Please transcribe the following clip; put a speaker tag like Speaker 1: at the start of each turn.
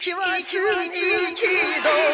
Speaker 1: きはす。に一度